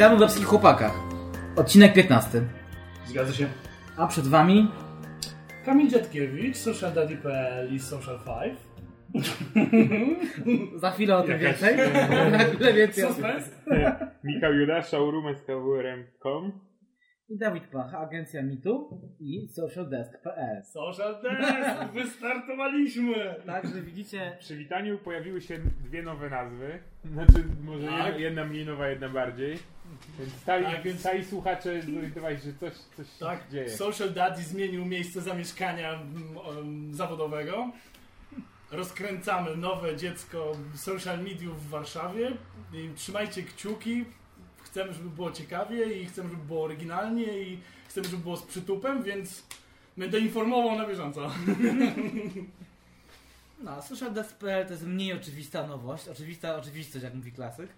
Witamy w Babskich Chłopakach. Odcinek 15. Zgadza się. A przed wami Kamil Dziadkiewicz, socialdaddy.pl i Social5. za chwilę o tym Jakaś- więcej. za chwilę więcej. Suspens? Michał Juda, showroom skvrm.com I Dawid Pach, agencja Mitu i socialdesk.pl. Social Desk! Wystartowaliśmy! Także widzicie, W przywitaniu pojawiły się dwie nowe nazwy. Znaczy, może Tak. jedna, jedna mniej nowa, jedna bardziej. Więc stali, Tak, więc- stali słuchacze zorientowali się, że coś, coś Tak, się dzieje. Social Daddy zmienił miejsce zamieszkania mm, um, zawodowego. Rozkręcamy nowe dziecko social mediów w Warszawie. I trzymajcie kciuki. Chcemy, żeby było ciekawie i chcemy, żeby było oryginalnie i chcemy, żeby było z przytupem, więc będę informował na bieżąco. no, socialdesk.pl to jest mniej oczywista nowość. Oczywista oczywistość, jak mówi klasyk.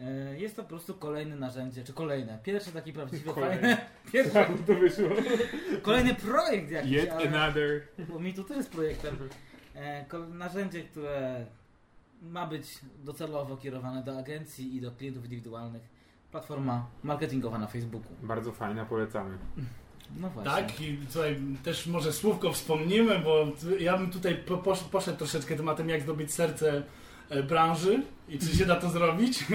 E, Jest to po prostu kolejne narzędzie, czy kolejne, pierwsze takie prawdziwe, Kolejne. fajne, pierwszy, Tak to wyszło. kolejny projekt jakiś, Yet ale... another. Bo mi to też jest projektem. E, ko- narzędzie, które ma być docelowo kierowane do agencji i do klientów indywidualnych. Platforma marketingowa na Facebooku. Bardzo fajna, polecamy. No właśnie. Tak, i tutaj też może słówko wspomnimy, bo ja bym tutaj po, posz, poszedł troszeczkę tematem, jak zdobyć serce e, branży i czy się da to zrobić.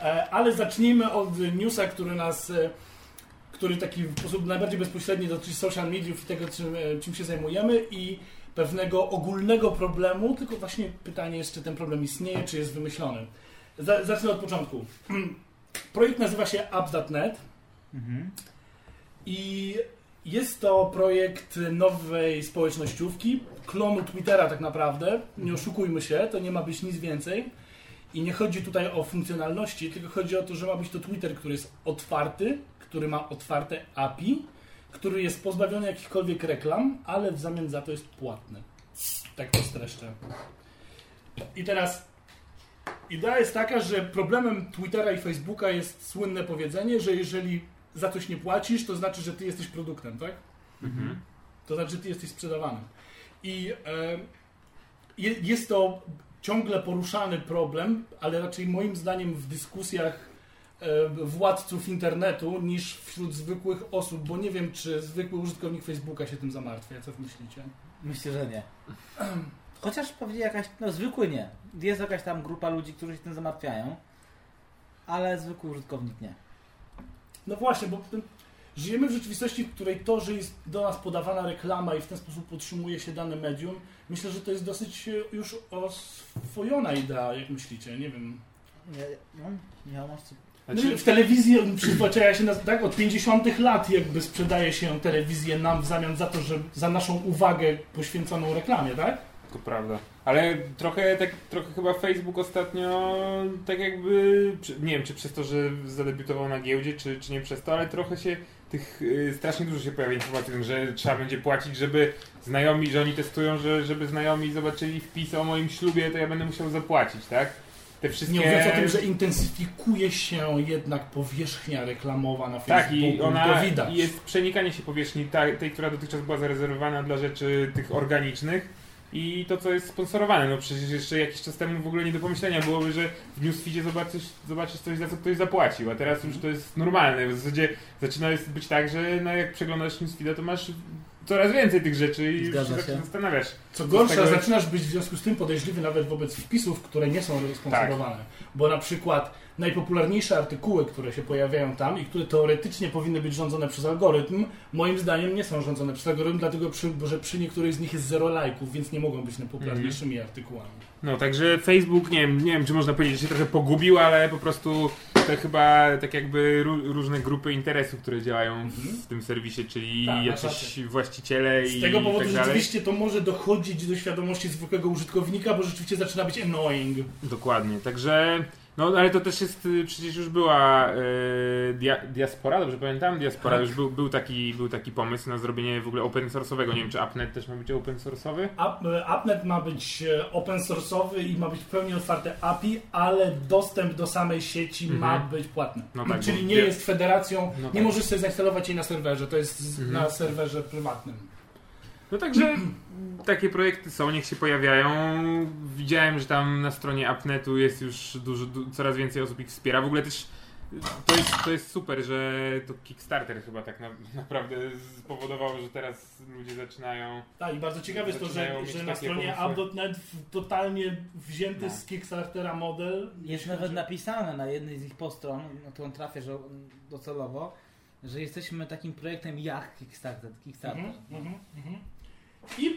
E, Ale zacznijmy od newsa, który nas, e, który taki w sposób najbardziej bezpośredni dotyczy social mediów i tego, czym, czym się zajmujemy i pewnego ogólnego problemu, tylko właśnie pytanie jest, czy ten problem istnieje, czy jest wymyślony. Za- Zacznę od początku. Projekt nazywa się apps.net. Mhm. I jest to projekt nowej społecznościówki, klonu Twittera tak naprawdę. Nie oszukujmy się, to nie ma być nic więcej. I nie chodzi tutaj o funkcjonalności, tylko chodzi o to, że ma być to Twitter, który jest otwarty, który ma otwarte API, który jest pozbawiony jakichkolwiek reklam, ale w zamian za to jest płatny. Tak to streszczę. I teraz idea jest taka, że problemem Twittera i Facebooka jest słynne powiedzenie, że jeżeli za coś nie płacisz, to znaczy, że ty jesteś produktem, tak? Mhm. To znaczy, że ty jesteś sprzedawanym. I e, je, jest to ciągle poruszany problem, ale raczej moim zdaniem w dyskusjach e, władców internetu niż wśród zwykłych osób, bo nie wiem, czy zwykły użytkownik Facebooka się tym zamartwia. Co wy myślicie? Myślę, że nie. Chociaż pewnie jakaś, no zwykły nie. Jest jakaś tam grupa ludzi, którzy się tym zamartwiają, ale zwykły użytkownik nie. No właśnie, bo żyjemy w rzeczywistości, w której to, że jest do nas podawana reklama i w ten sposób podtrzymuje się dane medium, myślę, że to jest dosyć e, już oswojona idea, jak myślicie, nie wiem. Nie, no, nie masz co... Znaczy, No, w telewizji przyzwyczaja się nas, tak, od 50 lat jakby sprzedaje się telewizję nam w zamian za to, że za naszą uwagę poświęconą reklamie, tak? To prawda. Ale trochę tak, trochę chyba Facebook ostatnio tak jakby, nie wiem czy przez to, że zadebiutował na giełdzie, czy, czy nie przez to, ale trochę się tych, y, strasznie dużo się pojawia informacji, o tym, że trzeba będzie płacić, żeby znajomi, że oni testują, że żeby znajomi zobaczyli wpis o moim ślubie, to ja będę musiał zapłacić, tak? Te wszystkie... Nie mówiąc o tym, że intensyfikuje się jednak powierzchnia reklamowa na Tak, Facebooku. i ona to widać. i jest przenikanie się powierzchni tej, która dotychczas była zarezerwowana dla rzeczy tych organicznych i to, co jest sponsorowane. No przecież jeszcze jakiś czas temu w ogóle nie do pomyślenia byłoby, że w newsfeedzie zobaczysz, zobaczysz coś, za co ktoś zapłacił, a teraz już to jest normalne. W zasadzie zaczyna być tak, że no, jak przeglądasz newsfeeda, to masz coraz więcej tych rzeczy i już Zgadza się się. zastanawiasz. Co gorsza, tego- zaczynasz być w związku z tym podejrzliwy nawet wobec wpisów, które nie są sponsorowane. Bo na przykład najpopularniejsze artykuły, które się pojawiają tam i które teoretycznie powinny być rządzone przez algorytm, moim zdaniem nie są rządzone przez algorytm, dlatego przy, że przy niektórych z nich jest zero lajków, więc nie mogą być najpopularniejszymi artykułami. No, także Facebook, nie wiem, nie wiem, czy można powiedzieć, że się trochę pogubił, ale po prostu to chyba tak jakby ró- różne grupy interesów, które działają w tym serwisie, czyli Tak, rację. właściciele Z i tego powodu tak rzeczywiście to może dochodzić do świadomości zwykłego użytkownika, bo rzeczywiście zaczyna być annoying. Dokładnie, także no ale to też jest, y, przecież już była y, dia, diaspora, dobrze pamiętam? Diaspora, Tak. już był, był, taki, był taki pomysł na zrobienie w ogóle open source'owego, nie wiem czy AppNet też ma być open source'owy? App- AppNet ma być open source'owy i ma być w pełni otwarte API, ale dostęp do samej sieci Mhm. ma być płatny. No tak, Czyli nie jest federacją, No nie tak. możesz sobie zainstalować jej na serwerze, to jest Mhm. na serwerze prywatnym. No także takie projekty są, niech się pojawiają. Widziałem, że tam na stronie AppNetu jest już dużo, du, coraz więcej osób ich wspiera. W ogóle też to jest, to jest super, że to Kickstarter chyba tak na, naprawdę spowodował, że teraz ludzie zaczynają. Tak, i bardzo ciekawe jest to, że, że na stronie app.net totalnie wzięty No. z Kickstartera model. Jest nawet napisane na jednej z ich postron, na którą trafię że docelowo, że jesteśmy takim projektem jak Kickstarter. Kickstarter. Mhm, mhm, mhm. I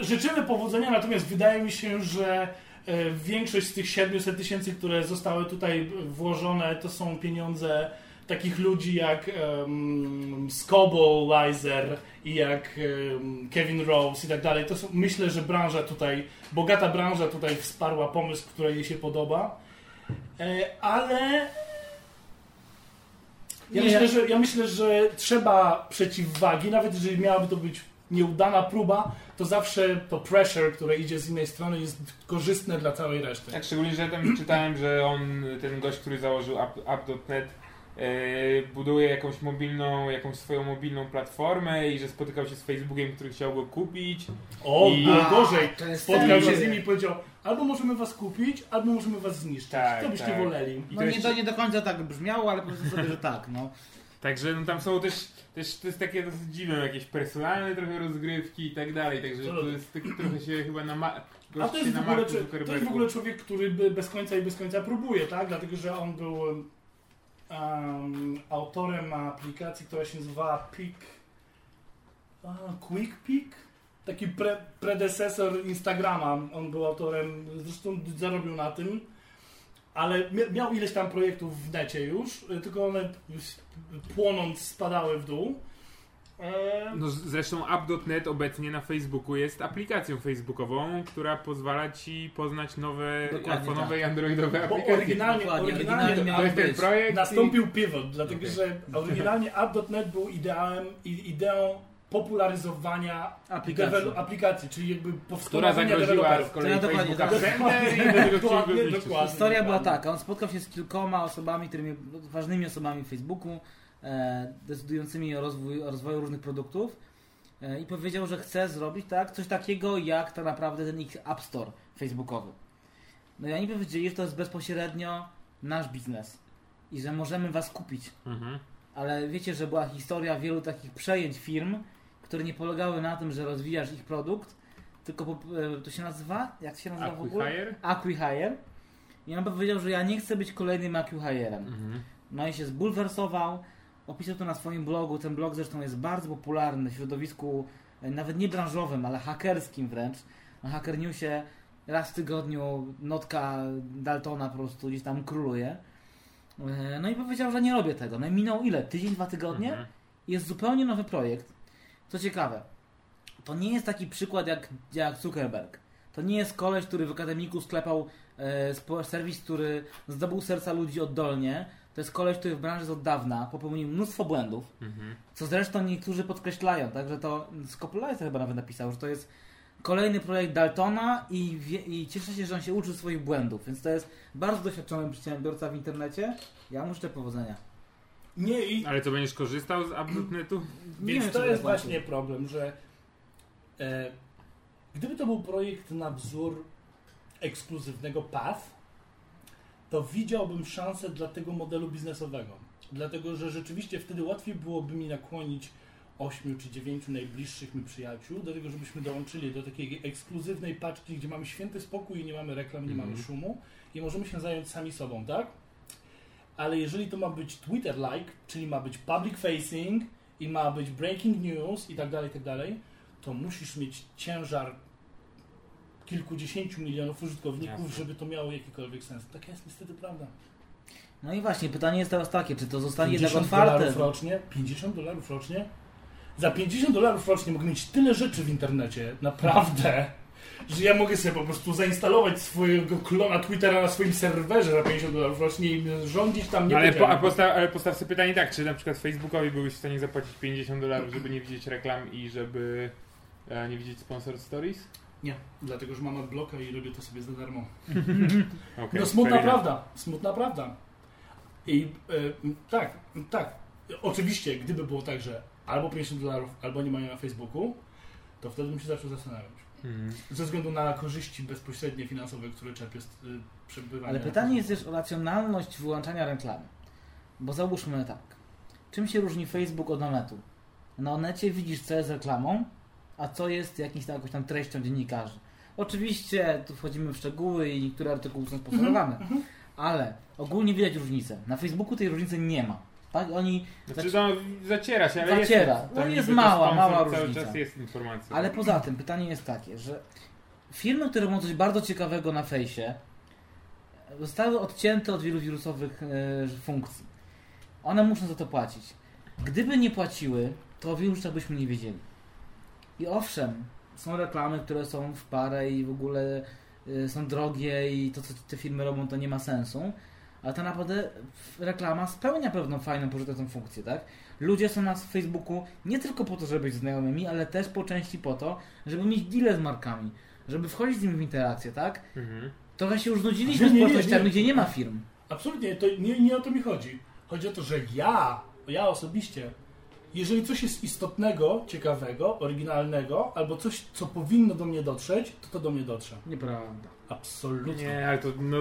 życzymy powodzenia, natomiast wydaje mi się, że e, większość z tych 700 tysięcy, które zostały tutaj włożone, to są pieniądze takich ludzi jak um, Scobo Lizer i jak em, Kevin Rose i tak dalej. To są, myślę, że branża tutaj, bogata branża tutaj wsparła pomysł, który jej się podoba. E, ale ja Nie, myślę, że, ja myślę, że trzeba przeciwwagi, nawet jeżeli miałaby to być nieudana próba, to zawsze to pressure, które idzie z innej strony jest korzystne dla całej reszty. Tak, szczególnie, że ja tam czytałem, że on, ten gość, który założył app- app.net, e, buduje jakąś mobilną, jakąś swoją mobilną platformę i że spotykał się z Facebookiem, który chciał go kupić. O, I- było A, gorzej. to jest Spotkał się z nimi i powiedział, albo możemy was kupić, albo możemy was zniszczyć. Tak, Co byście tak. woleli? I No to nie, to nie do końca tak brzmiało, ale powiedzmy sobie, że tak. No. Także no, tam są też, też to jest takie dosyć dziwne, jakieś personalne trochę rozgrywki i tak dalej, także to jest tak, trochę się chyba na. A to jest, w ogóle, to jest w ogóle człowiek, który bez końca i bez końca próbuje, tak? Dlatego, że on był um, autorem aplikacji, która się nazywa a, Quick Peak? Taki pre, predecesor Instagrama. On był autorem, zresztą zarobił na tym, ale mia- miał ileś tam projektów w necie już, tylko one płonąc spadały w dół. E, No, zresztą app.net obecnie na Facebooku jest aplikacją facebookową, która pozwala ci poznać nowe iPhone'owe tak. i Androidowe Bo aplikacje. oryginalnie, Dokładnie, oryginalnie, oryginalnie ten być. projekt Nastąpił pivot, dlatego Okej. że oryginalnie app.net był ideałem, i- ideą popularyzowania Aplikacji. dewelu- aplikacji, czyli jakby i, która zagroziła z kolei To ja dokładnie Facebooka tak. Sender i do tego Dokładnie. Historia była taka, on spotkał się z kilkoma osobami, którymi, ważnymi osobami w Facebooku, e, decydującymi o, rozwój, o rozwoju różnych produktów e, i powiedział, że chce zrobić tak, coś takiego jak tak naprawdę ten ich App Store facebookowy. No i oni powiedzieli, że to jest bezpośrednio nasz biznes i że możemy was kupić. Mhm. Ale wiecie, że była historia wielu takich przejęć firm, które nie polegały na tym, że rozwijasz ich produkt, tylko e, to się nazywa? Jak to się nazywa w ogóle? Acquihire? Acquihire. I on powiedział, że ja nie chcę być kolejnym Acquihirem. Mhm. No i się zbulwersował, opisał to na swoim blogu. Ten blog zresztą jest bardzo popularny w środowisku e, nawet nie branżowym, ale hakerskim wręcz. Na Hacker Newsie raz w tygodniu notka Daltona po prostu gdzieś tam króluje. E, No i powiedział, że nie robię tego. No i minął ile? Tydzień, dwa tygodnie? Mhm. Jest zupełnie nowy projekt. Co ciekawe, to nie jest taki przykład jak, jak Zuckerberg. To nie jest koleś, który w akademiku sklepał e, serwis, który zdobył serca ludzi oddolnie. To jest koleś, który w branży jest od dawna, popełnił mnóstwo błędów, Mhm. co zresztą niektórzy podkreślają, także to Scopulite chyba nawet napisał, że to jest kolejny projekt Daltona i, wie, i cieszę się, że on się uczył swoich błędów, więc to jest bardzo doświadczony przedsiębiorca w internecie. Ja mu życzę powodzenia. Nie, i, Ale co, będziesz korzystał z app.netu? Nie więc wiem, to jest właśnie problem, że e, gdyby to był projekt na wzór ekskluzywnego path, to widziałbym szansę dla tego modelu biznesowego. Dlatego, że rzeczywiście wtedy łatwiej byłoby mi nakłonić ośmiu czy dziewięciu najbliższych mi przyjaciół do tego, żebyśmy dołączyli do takiej ekskluzywnej paczki, gdzie mamy święty spokój i nie mamy reklam, nie mamy Mhm. szumu i możemy się zająć sami sobą, tak? Ale jeżeli to ma być Twitter-like, czyli ma być public facing i ma być breaking news i tak dalej, i tak dalej, to musisz mieć ciężar kilkudziesięciu milionów użytkowników, Jasne. żeby to miało jakikolwiek sens. Taka jest niestety prawda. No i właśnie, pytanie jest teraz takie, czy to zostanie tak 50 otwarte? dolarów rocznie? 50 dolarów rocznie? Za 50 dolarów rocznie mogę mieć tyle rzeczy w internecie, naprawdę, że ja mogę sobie po prostu zainstalować swojego klona Twittera na swoim serwerze za 50 dolarów rocznie i rządzić tam nie No ale, po, a postaw, ale postaw sobie pytanie tak, czy na przykład Facebookowi byłeś w stanie zapłacić 50 dolarów, żeby nie widzieć reklam i żeby e, nie widzieć sponsor stories? Nie, dlatego że mam adblocka i robię to sobie za darmo. Okay, No smutna prawda, smutna prawda. I e, tak, tak. Oczywiście, gdyby było tak, że albo 50 dolarów, albo nie mają na Facebooku, to wtedy bym się zaczął zastanawiać. Mhm. Ze względu na korzyści bezpośrednie finansowe, które czerpię z y, przebywania. Ale pytanie jest też o racjonalność wyłączania reklamy. Bo załóżmy tak. Czym się różni Facebook od Onetu? Na Onecie widzisz, co jest reklamą, a co jest jakimś tam, jakąś tam treścią dziennikarzy. Oczywiście tu wchodzimy w szczegóły i niektóre artykuły są sponsorowane, ale ogólnie widać różnicę. Na Facebooku tej różnicy nie ma. Tak? Oni, Znaczy, no, zaciera się, ale Zaciera. jest, No jest mała, mała różnica. ale poza tym pytanie jest takie, że firmy, które robią coś bardzo ciekawego na fejsie, zostały odcięte od wielu wirusowych e, funkcji. One muszą za to płacić. Gdyby nie płaciły, to o rzeczach byśmy nie wiedzieli. I owszem, są reklamy, które są w parę i w ogóle y, są drogie i to, co te firmy robią, to nie ma sensu. Ale to naprawdę reklama spełnia pewną fajną, pożyteczną funkcję, tak? Ludzie są na Facebooku nie tylko po to, żeby być znajomymi, ale też po części po to, żeby mieć deale z markami, żeby wchodzić z nimi w interakcję, tak? Mhm. Trochę się już znudziliśmy Nie, z nie. gdzie nie ma firm. Absolutnie, to nie, nie o to mi chodzi. Chodzi o to, że ja, ja osobiście, jeżeli coś jest istotnego, ciekawego, oryginalnego, albo coś, co powinno do mnie dotrzeć, to to do mnie dotrze. Nieprawda. Absolutnie. Nie, ale to no,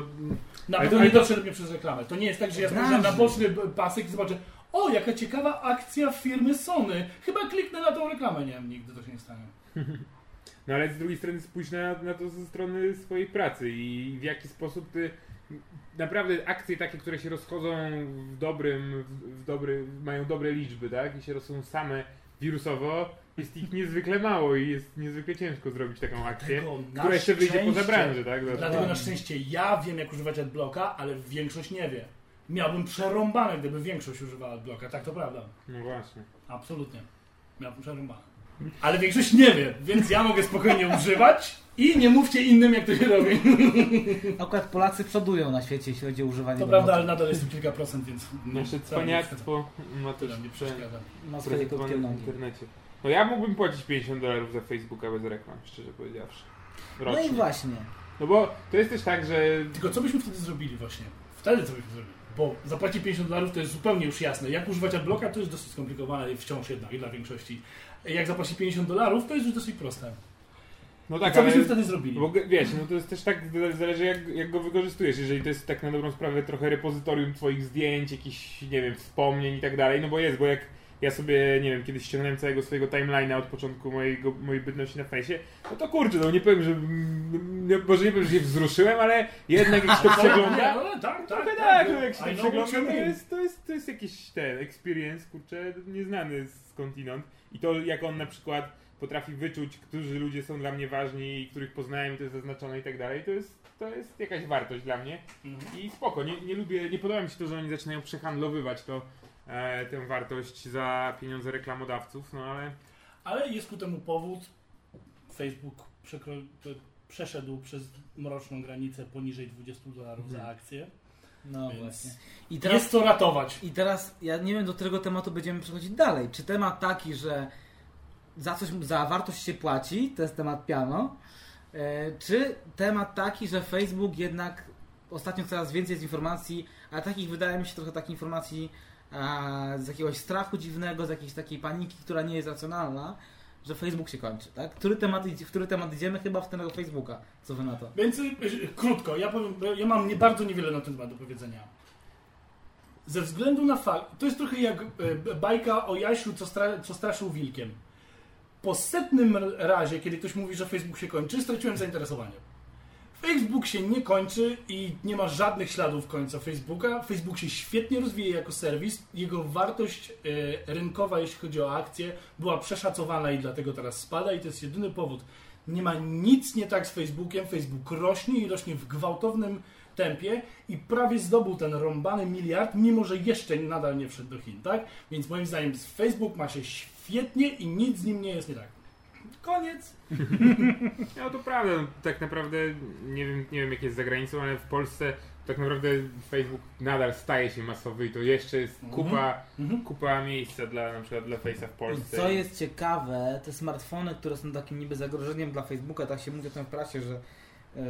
Na Ale pewno to- nie dotrze do mnie przez reklamę. To nie jest tak, że ja spojrzę na boczny pasek i zobaczę, o, jaka ciekawa akcja firmy Sony. Chyba kliknę na tą reklamę. Nie, nigdy to się nie stanie. No ale z drugiej strony spójrz na, na to ze strony swojej pracy i w jaki sposób ty naprawdę akcje takie, które się rozchodzą w dobrym, w, w dobry, mają dobre liczby, tak? I się rozchodzą same wirusowo, jest ich niezwykle mało i jest niezwykle ciężko zrobić taką akcję, Dlatego która jeszcze wyjdzie poza branżę, tak? Dlatego Dokładnie. na szczęście ja wiem, jak używać adblocka, ale większość nie wie. Miałbym przerąbane, gdyby większość używała adblocka. Tak to prawda. No właśnie. Absolutnie. Miałbym przerąbane. Ale większość nie wie, więc ja mogę spokojnie używać i nie mówcie innym, jak to się robi. Akurat Polacy przodują na świecie, jeśli chodzi o używanie To prawda, ale nadal jest tu kilka procent, więc... Nasze cwaniactwo ma też mnie przeszkadza. Ma swoje krótkie nogi. internecie. No ja mógłbym płacić 50 dolarów za Facebooka bez reklam, szczerze powiedziawszy. No Rocznie. i właśnie. No bo to jest też tak, że Tylko co byśmy wtedy zrobili właśnie? Wtedy co byśmy zrobili? Bo zapłacić 50 dolarów to jest zupełnie już jasne. Jak używać adblocka to jest dosyć skomplikowane i wciąż jednak i dla większości. Jak zapłacić 50 dolarów to jest już dosyć proste. no tak, co byśmy wtedy zrobili? bo wiesz, no to jest też tak zależy jak, jak go wykorzystujesz. Jeżeli to jest tak na dobrą sprawę trochę repozytorium twoich zdjęć, jakichś, nie wiem, wspomnień i tak dalej, no bo jest, bo jak ja sobie, nie wiem, kiedyś ściągnąłem całego swojego timeline'a od początku mojego, mojej bytności na fejsie, no to kurczę, no nie powiem, że nie, może nie powiem, że się wzruszyłem, ale jednak jak się to przegląda, no, tak, tak, tak, no, jak się to przegląda, to jest, to, jest, to jest jakiś ten experience, kurczę, nieznany skądinąd. I to jak on na przykład potrafi wyczuć, którzy ludzie są dla mnie ważni i których poznałem i to jest zaznaczone i tak dalej, to jest, to jest jakaś wartość dla mnie. Mhm. I spoko, nie, nie lubię, nie podoba mi się to, że oni zaczynają przehandlowywać to, e, tę wartość za pieniądze reklamodawców, no ale Ale jest ku temu powód. Facebook przekro- przeszedł przez mroczną granicę poniżej 20 dolarów za Mhm. akcję. No Więc właśnie. I teraz, Jest co ratować. I teraz ja nie wiem, do którego tematu będziemy przechodzić dalej. Czy temat taki, że za coś, za wartość się płaci, to jest temat piano, e, czy temat taki, że Facebook jednak ostatnio coraz więcej jest informacji, a takich wydaje mi się trochę takich informacji a, z jakiegoś strachu dziwnego, z jakiejś takiej paniki, która nie jest racjonalna, że Facebook się kończy, tak? Który temat, w który temat idziemy? Chyba w tego Facebooka. Co wy na to? Więc y, y, krótko, ja powiem, ja mam nie bardzo niewiele na ten temat do powiedzenia. Ze względu na fakt, to jest trochę jak y, bajka o Jasiu, co, stra, co straszył wilkiem. Po setnym razie, kiedy ktoś mówi, że Facebook się kończy, straciłem zainteresowanie. Facebook się nie kończy i nie ma żadnych śladów końca Facebooka. Facebook się świetnie rozwija jako serwis. Jego wartość y, rynkowa, jeśli chodzi o akcje, była przeszacowana i dlatego teraz spada i to jest jedyny powód. Nie ma nic nie tak z Facebookiem. Facebook rośnie i rośnie w gwałtownym tempie i prawie zdobył ten rąbany miliard, mimo że jeszcze nadal nie wszedł do Chin, tak? Więc moim zdaniem Facebook ma się świetnie i nic z nim nie jest nie tak. Koniec. No to prawda, tak naprawdę nie wiem, nie wiem jak jest za granicą, ale w Polsce tak naprawdę Facebook nadal staje się masowy i to jeszcze jest Mhm. kupa, Mhm. kupa miejsca dla na przykład dla Face'a w Polsce. Co jest ciekawe, te smartfony, które są takim niby zagrożeniem dla Facebooka, tak się mówi o tym w prasie, że yy,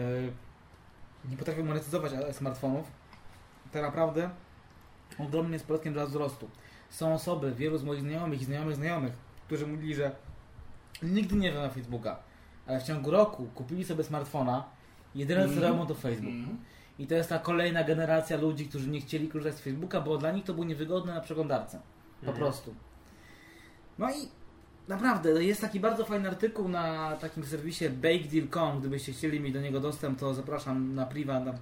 nie potrafią monetyzować smartfonów, tak naprawdę ogromny jest podatkiem dla wzrostu. Są osoby, wielu z moich znajomych i znajomych znajomych, którzy mówili, że nigdy nie na Facebooka, ale w ciągu roku kupili sobie smartfona, jedyne co Mhm. robią to Facebook. Mhm. I to jest ta kolejna generacja ludzi, którzy nie chcieli korzystać z Facebooka, bo dla nich to było niewygodne na przeglądarce. Po Mhm. prostu. No i naprawdę, jest taki bardzo fajny artykuł na takim serwisie bakedeal.com. Gdybyście chcieli mieć do niego dostęp, to zapraszam na priwa, na po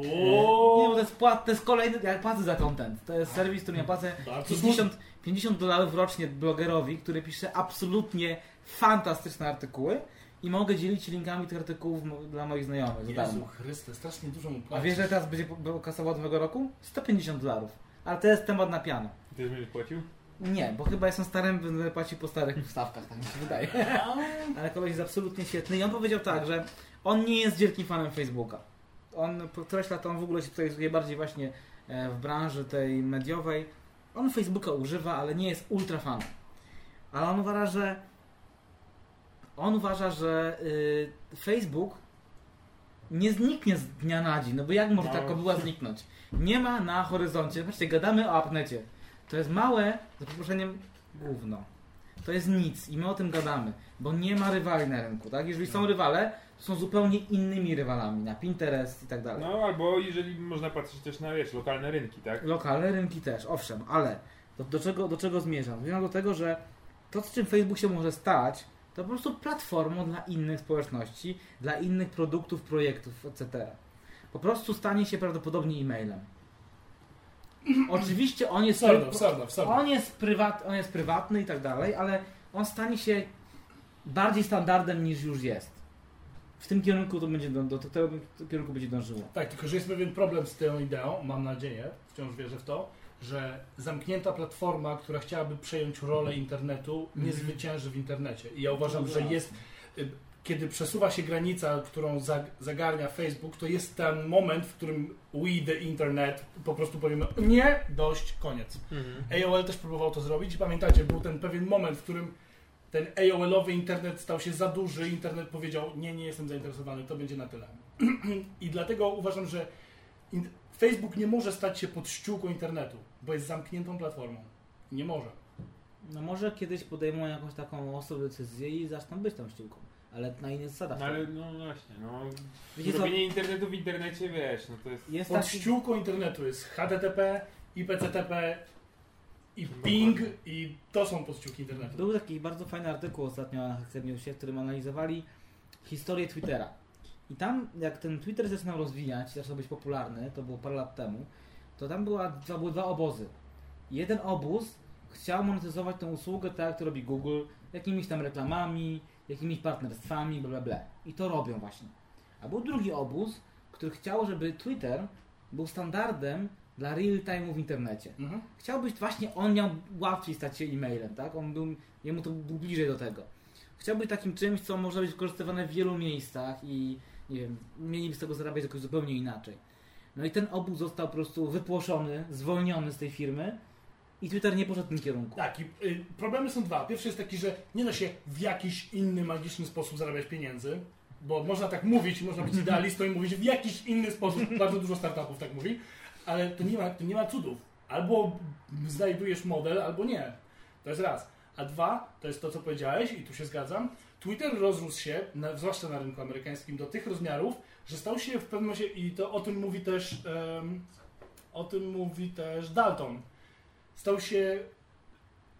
Nie, bo to jest, płat, to jest kolejny, ja płacę za content. To jest serwis, który ja płacę Bardzo 50, 50 dolarów rocznie blogerowi, który pisze absolutnie fantastyczne artykuły i mogę dzielić się linkami tych artykułów dla moich znajomych Jezu darmo. Chryste, strasznie dużo mu A płacisz. wiesz, że teraz będzie kasowo od nowego roku? 150 dolarów. Ale to jest temat na piano. Ty też będziesz płacił? Nie, bo chyba jestem starym, będę płacił po starych stawkach, tak mi się wydaje. A, Ale koleś jest absolutnie świetny i on powiedział tak, że on nie jest wielkim fanem Facebooka. On podkreśla to, on w ogóle się tutaj zajmuje bardziej właśnie e, w branży tej mediowej. On Facebooka używa, ale nie jest ultra fanem. Ale on uważa, że on uważa, że y, Facebook nie zniknie z dnia na dzień, no bo jak może No. taka była zniknąć? Nie ma na horyzoncie, patrzcie, gadamy o apnecie. To jest małe, za przeproszeniem, gówno. To jest nic i my o tym gadamy, bo nie ma rywali na rynku, tak? Jeżeli są rywale, to są zupełnie innymi rywalami, na Pinterest i tak dalej. No albo jeżeli można patrzeć też na wiesz, lokalne rynki, tak? Lokalne rynki też, owszem, ale do, do, czego, do czego zmierzam? Zmierzam do tego, że to, z czym Facebook się może stać, to po prostu platformą dla innych społeczności, dla innych produktów, projektów, etc. Po prostu stanie się prawdopodobnie e-mailem. Oczywiście on jest, Wsarda, wsarda, wsarda. on jest, prywat, on jest prywatny i tak dalej, ale on stanie się bardziej standardem niż już jest. W tym kierunku to będzie do, tego kierunku będzie dążyło. Tak, tylko że jest pewien problem z tą ideą, mam nadzieję, wciąż wierzę w to, że zamknięta platforma, która chciałaby przejąć rolę internetu, nie Mhm. zwycięży w internecie. I ja uważam, że jest, y, kiedy przesuwa się granica, którą zag- zagarnia Facebook, to jest ten moment, w którym we the internet po prostu powiemy nie, dość, koniec. Mhm. AOL też próbował to zrobić i pamiętacie, był ten pewien moment, w którym ten AOL-owy internet stał się za duży, internet powiedział, nie, nie jestem zainteresowany, to będzie na tyle. I dlatego uważam, że Facebook nie może stać się pod ściółką internetu, bo jest zamkniętą platformą. Nie może. No może kiedyś podejmą jakąś taką osobę decyzję i zaczną być tą ściółką, ale na innych zasadach. No ale no właśnie, no. Wiecie co? Robienie internetu w internecie, wiesz, no to jest... Jest Pod taki, ściółką internetu jest HTTP, IPCTP i. Ping i to są podściółki internetu. był taki bardzo fajny artykuł ostatnio na Hacker Newsie, w którym analizowali historię Twittera. I tam, jak ten Twitter zaczynał rozwijać, zaczął być popularny, to było parę lat temu, to tam była, to były dwa obozy. Jeden obóz chciał monetyzować tę usługę tak, jak to robi Google, jakimiś tam reklamami, jakimiś partnerstwami, bla bla bla. I to robią właśnie. A był drugi obóz, który chciał, żeby Twitter był standardem dla real time'u w internecie. Mhm. Chciał być właśnie, on miał łatwiej stać się e-mailem, tak? On był, jemu to był bliżej do tego. Chciał być takim czymś, co może być wykorzystywane w wielu miejscach i nie wiem, mieli z tego zarabiać jakoś zupełnie inaczej. No i ten obóz został po prostu wypłoszony, zwolniony z tej firmy i Twitter nie poszedł w tym kierunku. Tak, i y, problemy są dwa. Pierwszy jest taki, że nie da się w jakiś inny magiczny sposób zarabiać pieniędzy, bo można tak mówić, można być idealistą i mówić w jakiś inny sposób. Bardzo dużo startupów tak mówi, ale to nie ma, to nie ma cudów. Albo znajdujesz model, albo nie. To jest raz. A dwa, to jest to, co powiedziałeś, i tu się zgadzam. Twitter rozrósł się, na, zwłaszcza na rynku amerykańskim, do tych rozmiarów, że stał się w pewnym momencie, i to o tym mówi też, em, o tym mówi też Dalton, stał się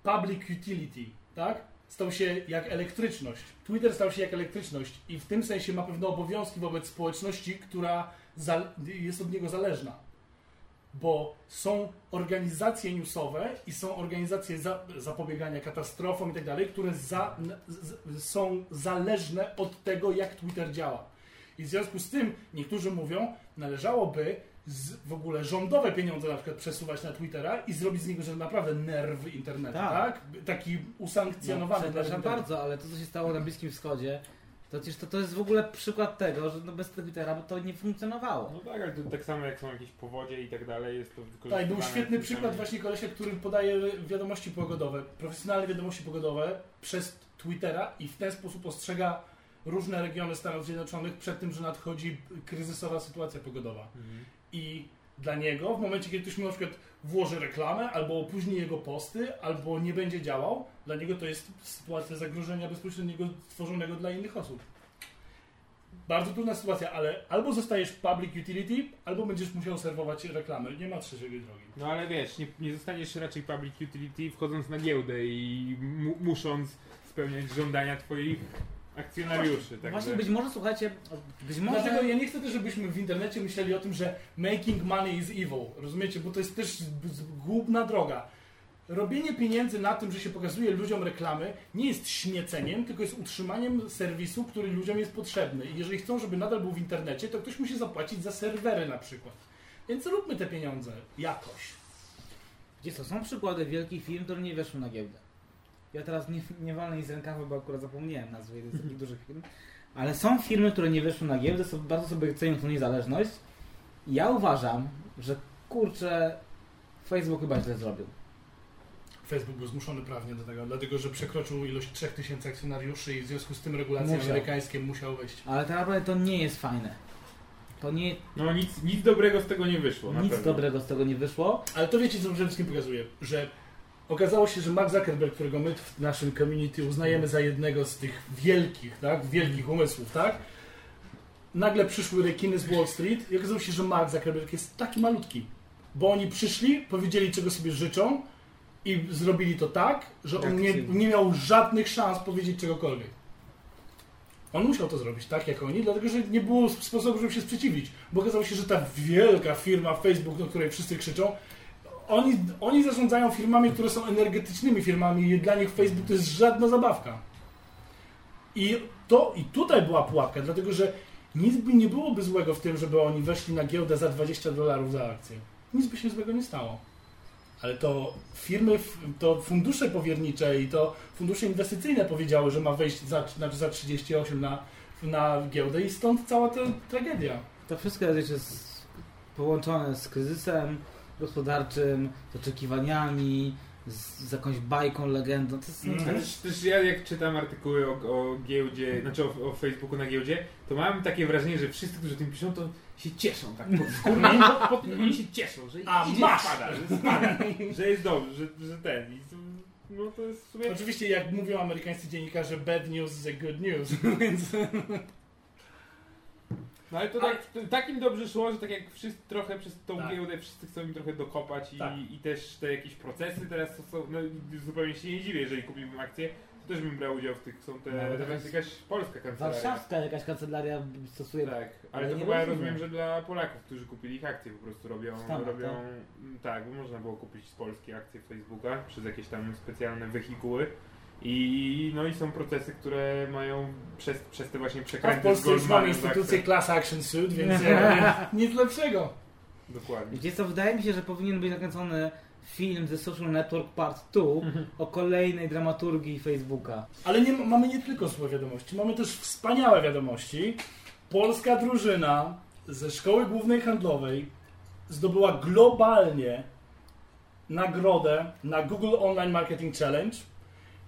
public utility, tak? Stał się jak elektryczność. Twitter stał się jak elektryczność i w tym sensie ma pewne obowiązki wobec społeczności, która jest od niego zależna. Bo są organizacje newsowe i są organizacje za, zapobiegania katastrofom i tak dalej, które za, z, są zależne od tego, jak Twitter działa. I w związku z tym niektórzy mówią, należałoby w ogóle rządowe pieniądze na przykład przesuwać na Twittera i zrobić z niego że naprawdę nerw internetu, tak? Tak. Taki No, usankcjonowany. przepraszam dla bardzo, ale to, co się stało na Bliskim Wschodzie, to przecież to, to jest w ogóle przykład tego, że no bez Twittera by to nie funkcjonowało. No tak, ale to tak samo jak są jakieś powodzie i tak dalej, jest to Tak, wykorzystywane. był świetny przykład samym- właśnie kolesia, który podaje wiadomości pogodowe, profesjonalne wiadomości pogodowe przez Twittera i w ten sposób ostrzega różne regiony Stanów Zjednoczonych przed tym, że nadchodzi kryzysowa sytuacja pogodowa. Mhm. I dla niego, w momencie, kiedy ktoś mu na przykład włoży reklamę, albo opóźni jego posty, albo nie będzie działał, dla niego to jest sytuacja zagrożenia bezpośredniego stworzonego dla innych osób. Bardzo trudna sytuacja, ale albo zostajesz public utility, albo będziesz musiał serwować reklamy. Nie ma trzeciej drogi. No ale wiesz, nie, nie zostaniesz raczej public utility wchodząc na giełdę i mu, musząc spełniać żądania twoich akcjonariuszy. No Także... Właśnie być może, słuchajcie, być może... Dlatego ja nie chcę też, żebyśmy w internecie myśleli o tym, że making money is evil. Rozumiecie? Bo to jest też zgubna droga. Robienie pieniędzy na tym, że się pokazuje ludziom reklamy, nie jest śmieceniem, tylko jest utrzymaniem serwisu, który ludziom jest potrzebny. I jeżeli chcą, żeby nadal był w internecie, to ktoś musi zapłacić za serwery na przykład. Więc róbmy te pieniądze jakoś. Gdzie co, są przykłady wielkich firm, które nie weszły na giełdę. Ja teraz nie, nie walnę z rękawa, bo akurat zapomniałem nazwy jednej z takich dużych firm. Ale są firmy, które nie weszły na giełdę, są, bardzo sobie cenią tą niezależność. I ja uważam, że kurczę, Facebook chyba źle zrobił. Facebook był zmuszony prawnie do tego, dlatego że przekroczył ilość 3000 akcjonariuszy i w związku z tym regulacje Musiał. amerykańskie musiał wejść. Ale tak naprawdę to nie jest fajne. To nie, No nic, nic dobrego z tego nie wyszło. na nic pewno. dobrego z tego nie wyszło. Ale to wiecie, co przede wszystkim pokazuje, że okazało się, że Mark Zuckerberg, którego my w naszym community uznajemy za jednego z tych wielkich, tak, wielkich umysłów, tak, nagle przyszły rekiny z Wall Street i okazało się, że Mark Zuckerberg jest taki malutki, bo oni przyszli, powiedzieli, czego sobie życzą i zrobili to tak, że on nie, nie miał żadnych szans powiedzieć czegokolwiek. On musiał to zrobić tak jak oni, dlatego że nie było sposobu, żeby się sprzeciwić. Bo okazało się, że ta wielka firma Facebook, do której wszyscy krzyczą, oni, oni zarządzają firmami, które są energetycznymi firmami i dla nich Facebook to jest żadna zabawka. I, to, I tutaj była pułapka, dlatego że nic by nie byłoby złego w tym, żeby oni weszli na giełdę za 20 dolarów za akcję. Nic by się złego nie stało. Ale to firmy, to fundusze powiernicze i to fundusze inwestycyjne powiedziały, że ma wejść za, znaczy za 38 na, na giełdę i stąd cała ta tragedia. To wszystko jest połączone z kryzysem gospodarczym, z oczekiwaniami, z, z jakąś bajką, legendą. To jest, Mm. Ale Też, też ja jak czytam artykuły o, o giełdzie, znaczy o, o Facebooku na giełdzie, to mam takie wrażenie, że wszyscy, którzy o tym piszą, to się cieszą tak podskórnie. pod, pod, oni się cieszą, że A, idzie masz! spada, że spada, że jest dobrze, że, że ten. I to, no to jest w sumie... Oczywiście, jak mówią amerykańscy dziennikarze, bad news is a good news, więc No ale to tak, to, tak im dobrze szło, że tak jak wszyscy trochę przez tą Tak. giełdę wszyscy chcą im trochę dokopać i, Tak. i też te jakieś procesy teraz to są, no zupełnie się nie dziwię, jeżeli kupiłbym akcję, to też bym brał udział w tych, są te, Nawet to jest jakaś polska kancelaria. Warszawska jakaś kancelaria stosuje. Tak, Ale ale to chyba rozumiem. rozumiem, że dla Polaków, którzy kupili ich akcje po prostu robią, Stanach, robią tak? tak, bo można było kupić z Polski akcje Facebooka przez jakieś tam specjalne wehikuły. I, no i są procesy, które mają przez, przez te właśnie a w przekręty Polsce już mamy instytucję tak, class action suit, więc nic lepszego. Dokładnie. Gdzie co, wydaje mi się, że powinien być nakręcony film The Social Network Part 2 o kolejnej dramaturgii Facebooka. Ale nie, mamy nie tylko złe wiadomości, mamy też wspaniałe wiadomości. Polska drużyna ze Szkoły Głównej Handlowej zdobyła globalnie nagrodę na Google Online Marketing Challenge.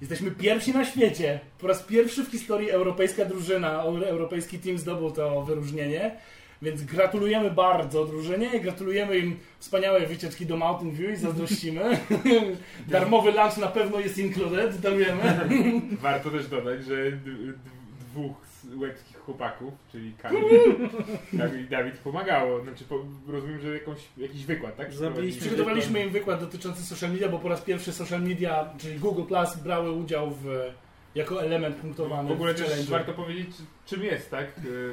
Jesteśmy pierwsi na świecie. Po raz pierwszy w historii europejska drużyna, europejski team zdobył to wyróżnienie. Więc gratulujemy bardzo drużynie i gratulujemy im wspaniałej wycieczki do Mountain View i zazdrościmy. Darmowy lunch na pewno jest included, darujemy. Warto też dodać, że dwóch łebskich chłopaków, czyli Kamil, Kamil i Dawid pomagało. Znaczy, po, rozumiem, że jakąś, jakiś wykład, tak? Przygotowaliśmy im wykład dotyczący social media, bo po raz pierwszy social media, czyli Google Plus brały udział w, jako element punktowany W ogóle w też warto powiedzieć, czym jest, tak?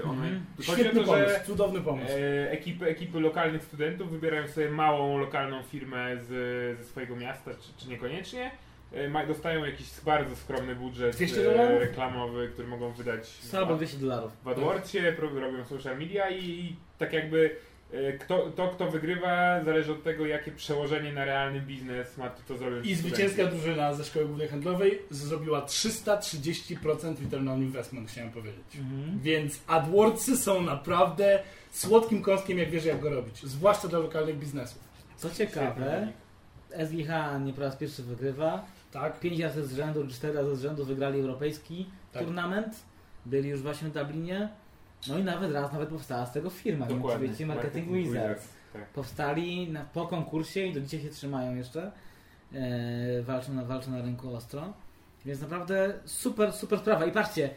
One. Mhm. Chodzi o Świetny to, pomysł, cudowny pomysł. e, ekipy, ekipy lokalnych studentów wybierają sobie małą lokalną firmę z, ze swojego miasta, czy, czy niekoniecznie. E, dostają jakiś bardzo skromny budżet 200 dolarów? reklamowy, który mogą wydać Albo 200 dolarów. w AdWordsie, robią social media i, i tak jakby e, kto, to, kto wygrywa, zależy od tego, jakie przełożenie na realny biznes ma to, co zrobią I ci zwycięska drużyna ze Szkoły Głównej Handlowej zrobiła 330% return on investment, chciałem powiedzieć. Mhm. Więc AdWordsy są naprawdę słodkim kąskiem, jak wiesz jak go robić. Zwłaszcza dla lokalnych biznesów. Co ciekawe. SGH nie po raz pierwszy wygrywa. Tak? Pięć razy z rzędu, czy cztery razy z rzędu wygrali europejski Tak. turnament. Byli już właśnie w Dublinie. No i nawet raz nawet powstała z tego firma, Dokładnie. wiecie, Marketing Wizards. Tak. Powstali na, po konkursie i do dzisiaj się trzymają jeszcze. E, walczą, na, walczą na rynku ostro. Więc naprawdę super, super sprawa. I patrzcie,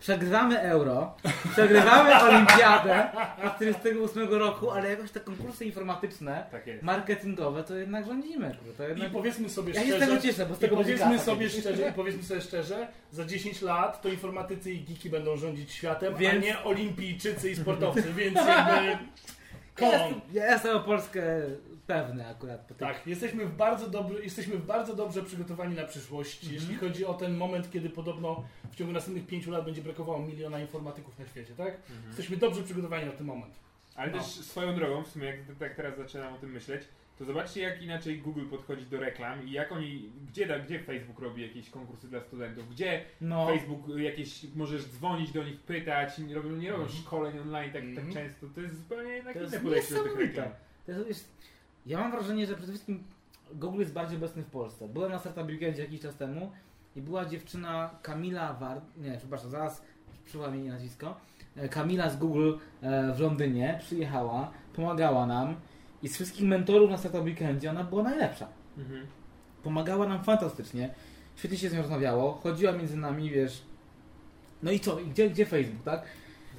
Przegrywamy euro, przegrywamy olimpiadę od 48 roku, ale jakoś te konkursy informatyczne, Tak marketingowe, to jednak rządzimy. To I jednak... powiedzmy sobie Ja się z szczerze, tego cieszę, bo z i tego powiedzmy sobie szczerze, i powiedzmy sobie szczerze, za 10 lat to informatycy i geeki będą rządzić światem, a Więc- nie olimpijczycy i sportowcy, więc jakby... Ja ja o Polskę pewny akurat. Po tych- Tak, jesteśmy w bardzo dobry, jesteśmy w bardzo dobrze przygotowani na przyszłość, Mhm. jeśli chodzi o ten moment, kiedy podobno w ciągu następnych pięciu lat będzie brakowało miliona informatyków na świecie, tak? Mhm. Jesteśmy dobrze przygotowani na ten moment. Ale No. też swoją drogą, w sumie jak tak teraz zaczynam o tym myśleć, to zobaczcie jak inaczej Google podchodzi do reklam i jak oni, gdzie, da- gdzie Facebook robi jakieś konkursy dla studentów, gdzie No, Facebook jakieś, możesz dzwonić do nich, pytać, nie robią, nie robią Mhm. szkoleń online tak, tak Mhm. często, to jest zupełnie jednak To jest inne podejście do tych reklam. to jest, jest, ja mam wrażenie, że przede wszystkim Google jest bardziej obecny w Polsce. Byłem na Startup Weekendzie jakiś czas temu i była dziewczyna Kamila War... Nie, przepraszam, zaraz przyszła mi nazwisko. E, Kamila z Google e, w Londynie przyjechała, pomagała nam i z wszystkich mentorów na Startup Weekendzie ona była najlepsza. Mhm. Pomagała nam fantastycznie. Świetnie się z nią rozmawiało. Chodziła między nami, wiesz. No i co? I Gdzie, gdzie Facebook, tak?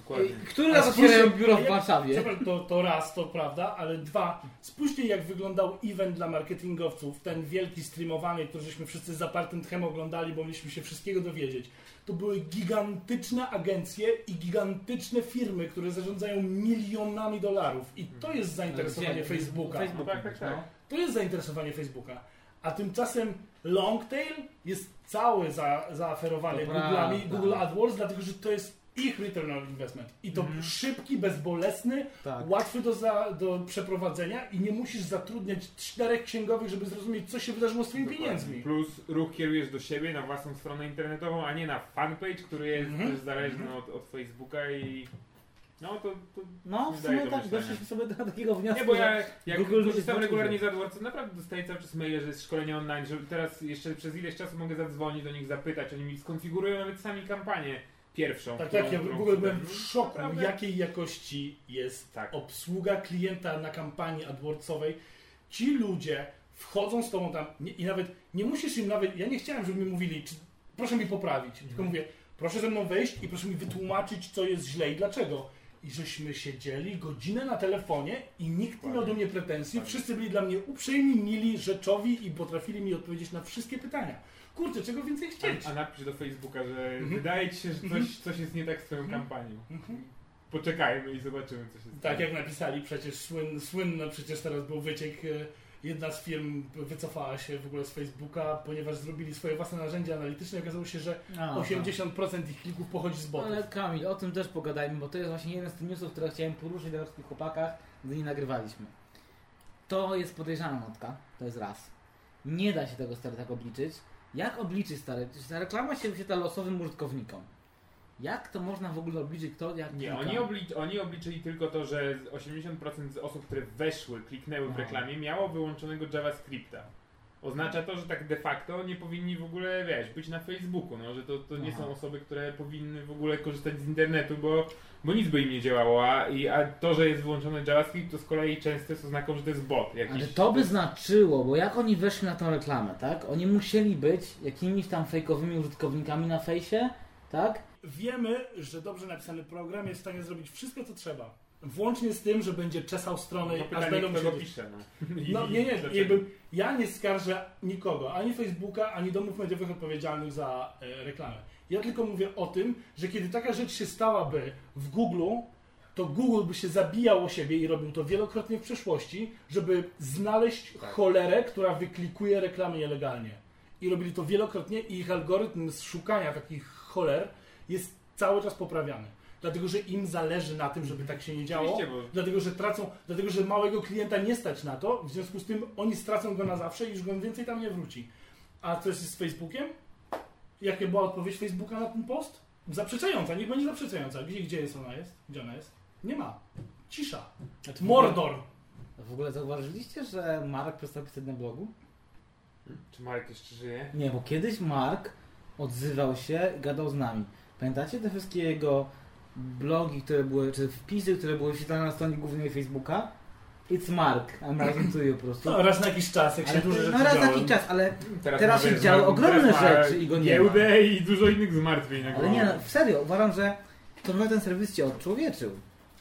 Dokładnie. I Który raz otwierają biuro w Warszawie? To, to raz, to prawda, ale dwa, spójrzcie jak wyglądał event dla marketingowców, ten wielki streamowany, który żeśmy wszyscy z zapartym tchem oglądali, bo mieliśmy się wszystkiego dowiedzieć. To były gigantyczne agencje i gigantyczne firmy, które zarządzają milionami dolarów. I to jest zainteresowanie Gdzie? Facebooka. Facebook, Tak, tak, tak. no. To jest zainteresowanie Facebooka. A tymczasem Longtail jest cały za, zaaferowany. Google AdWords, dlatego że to jest ich return on investment. I to Mhm. szybki, bezbolesny, Tak. łatwy do, za, do przeprowadzenia i nie musisz zatrudniać czterech księgowych, żeby zrozumieć, co się wydarzyło z twoimi Dokładnie. pieniędzmi. Plus ruch kierujesz do siebie na własną stronę internetową, a nie na fanpage, który jest Mhm. też zależny od, od Facebooka i no to, to No, w sumie tak, doszliśmy sobie do takiego wniosku, Nie, bo ja jak Google korzystam bardzo regularnie z. AdWords, to naprawdę dostaję cały czas maile, że jest szkolenie online, że teraz jeszcze przez ileś czasu mogę zadzwonić do nich, zapytać, oni mi skonfigurują nawet sami kampanię pierwszą. Tak, którą- tak, ja w ogóle byłem w szoku, Naprawdę? jakiej jakości jest Tak. obsługa klienta na kampanii AdWordsowej. Ci ludzie wchodzą z tobą tam nie, i nawet nie musisz im nawet, ja nie chciałem, żeby mi mówili, czy, proszę mi poprawić, Mhm. tylko mówię, proszę ze mną wejść i proszę mi wytłumaczyć, co jest źle i dlaczego. I żeśmy siedzieli godzinę na telefonie i nikt nie miał do mnie pretensji. Wszyscy byli dla mnie uprzejmi, mili, rzeczowi i potrafili mi odpowiedzieć na wszystkie pytania. Kurczę, czego więcej chcieć? A, a napisz do Facebooka, że Mhm. wydaje ci się, że Mhm. coś, coś jest nie tak z twoją Mhm. kampanią. Mhm. Poczekajmy i zobaczymy, co się stanie. Tak jak napisali, przecież słyn, słynny przecież teraz był wyciek. e, Jedna z firm wycofała się w ogóle z Facebooka, ponieważ zrobili swoje własne narzędzia analityczne i okazało się, że A, 80% ich klików pochodzi z tak. botów. Ale Kamil, o tym też pogadajmy, bo to jest właśnie jeden z tych newsów, które chciałem poruszyć na wszystkich chłopakach, gdy nie nagrywaliśmy. To jest podejrzana notka, to jest raz. Nie da się tego stary tak obliczyć. Jak obliczyć stary? Ta reklama się wyświetla losowym użytkownikom. Jak to można w ogóle obliczyć, kto jak Nie, klika? oni, obli- oni obliczyli tylko to, że z 80% z osób, które weszły, kliknęły w No. reklamie, miało wyłączonego JavaScripta. Oznacza to, że tak de facto nie powinni w ogóle, wiesz, być na Facebooku, no, że to, to nie są osoby, które powinny w ogóle korzystać z internetu, bo, bo nic by im nie działało, a, i, a to, że jest wyłączony JavaScript, to z kolei często jest oznaką, że to jest bot. Jakiś, Ale to by znaczyło, bo jak oni weszli na tą reklamę, tak? Oni musieli być jakimiś tam fejkowymi użytkownikami na fejsie, tak? Wiemy, że dobrze napisany program jest w stanie zrobić wszystko, co trzeba. Włącznie z tym, że będzie czesał stronę, no, aż będą musieli... pisze, no. No nie, nie, jakby ja nie skarżę nikogo, ani Facebooka, ani domów mediowych odpowiedzialnych za e, reklamę. Ja tylko mówię o tym, że kiedy taka rzecz się stałaby w Google, to Google by się zabijał o siebie i robił to wielokrotnie w przeszłości, żeby znaleźć Tak. cholerę, która wyklikuje reklamy nielegalnie. I robili to wielokrotnie i ich algorytm z szukania takich choler jest cały czas poprawiany. Dlatego, że im zależy na tym, żeby tak się nie działo. Dlatego, że tracą, dlatego, że małego klienta nie stać na to, w związku z tym oni stracą go na zawsze i już go więcej tam nie wróci. A co jest z Facebookiem? Jaka była odpowiedź Facebooka na ten post? Zaprzeczająca, niech będzie zaprzeczająca. Gdzie, gdzie jest ona jest? Gdzie ona jest? Nie ma. Cisza. Mordor. W ogóle zauważyliście, że Mark przestał pisać na blogu? czy Marek jeszcze żyje? Nie, bo kiedyś Mark odzywał się, gadał z nami. Pamiętacie te wszystkie jego blogi, które były, czy wpisy, które były wyświetlane na stronie głównej Facebooka? It's Mark, I'm writing to you po prostu. No, raz na jakiś czas, jak się Ale, duże rzeczy no raz na działy. jakiś czas, ale Teraz, Teraz się działy ogromne rzeczy i go nie ma. Giełdę i dużo innych zmartwień. na Ale nie, no, serio, uważam, że trochę ten serwis cię odczłowieczył.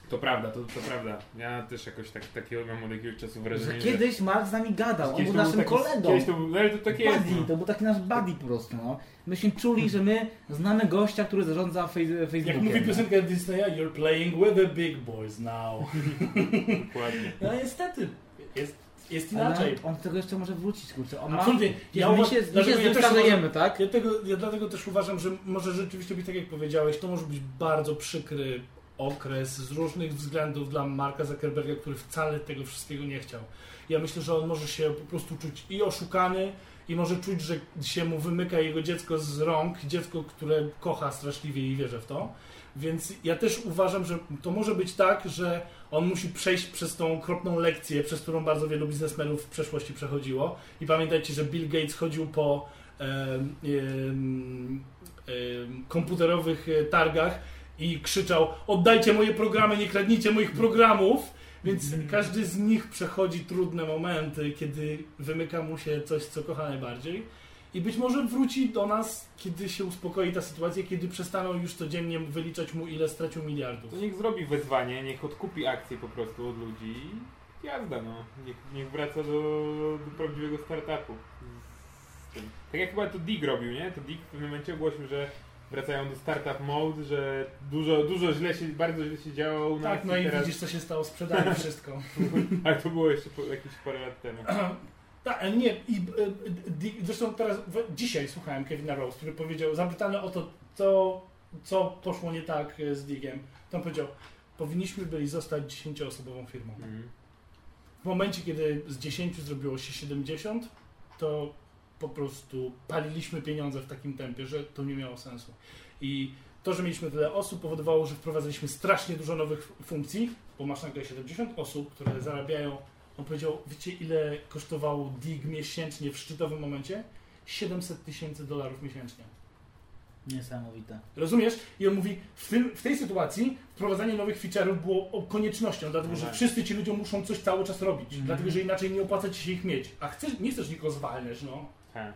To prawda, to, to prawda. Ja też jakoś tak, takiego mam od jakiegoś czasu Że wrażenie, kiedyś Mark z nami gadał, on był naszym taki- kolegą. Kiedyś to był, ale to tak jest. Buddy, No. to był taki nasz buddy po prostu, no. Myśmy czuli, że my znamy gościa, który zarządza fej- Jak Facebookiem. mówi piosenka Disneya, you're playing with the big boys now. Dokładnie. No niestety, jest, jest Ale inaczej. on do tego jeszcze może wrócić, kurczę. On ma... Absolutnie. Ja my się, my się ja stardujemy, tak? Ja, tego, ja dlatego też uważam, że może rzeczywiście być tak jak powiedziałeś, to może być bardzo przykry okres z różnych względów dla Marka Zuckerberga, który wcale tego wszystkiego nie chciał. Ja myślę, że on może się po prostu czuć i oszukany, i może czuć, że się mu wymyka jego dziecko z rąk, dziecko, które kocha straszliwie i wierzę w to. Więc ja też uważam, że to może być tak, że on musi przejść przez tą okropną lekcję, przez którą bardzo wielu biznesmenów w przeszłości przechodziło. I pamiętajcie, że Bill Gates chodził po em, em, em, komputerowych e, targach i krzyczał oddajcie moje programy, nie kradnijcie moich programów. Więc każdy z nich przechodzi trudne momenty, kiedy wymyka mu się coś, co kocha najbardziej. I być może wróci do nas, kiedy się uspokoi ta sytuacja, kiedy przestaną już codziennie wyliczać mu, ile stracił miliardów. To niech zrobi wezwanie, niech odkupi akcje po prostu od ludzi i jazda, no. Niech, niech wraca do, do prawdziwego startupu. Tak jak chyba to Dig robił, nie? To Dig w pewnym momencie ogłosił, że wracają do startup mode, że dużo, dużo źle się, bardzo źle się działo u nas Tak, no i teraz, widzisz, co się stało, sprzedali wszystko. ale to było jeszcze po, jakieś parę lat temu. Tak, ale nie, i, e, zresztą teraz, dzisiaj słuchałem Kevina Rose, który powiedział, zapytany o to, co, co poszło nie tak e, z Digiem, to on powiedział, powinniśmy byli zostać 10-osobową firmą. Mhm. W momencie, kiedy z 10 zrobiło się 70, to po prostu paliliśmy pieniądze w takim tempie, że to nie miało sensu. I to, że mieliśmy tyle osób, powodowało, że wprowadziliśmy strasznie dużo nowych funkcji, bo masz nagle 70 osób, które zarabiają. On powiedział, wiecie ile kosztował DIG miesięcznie w szczytowym momencie? 700 tysięcy dolarów miesięcznie. Niesamowite. Rozumiesz? I on mówi, w, tym, w tej sytuacji wprowadzanie nowych feature'ów było koniecznością, dlatego że wszyscy ci ludzie muszą coś cały czas robić, Mhm. dlatego że inaczej nie opłaca ci się ich mieć. A chcesz, nie chcesz nikogo zwalniać, no.